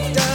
what does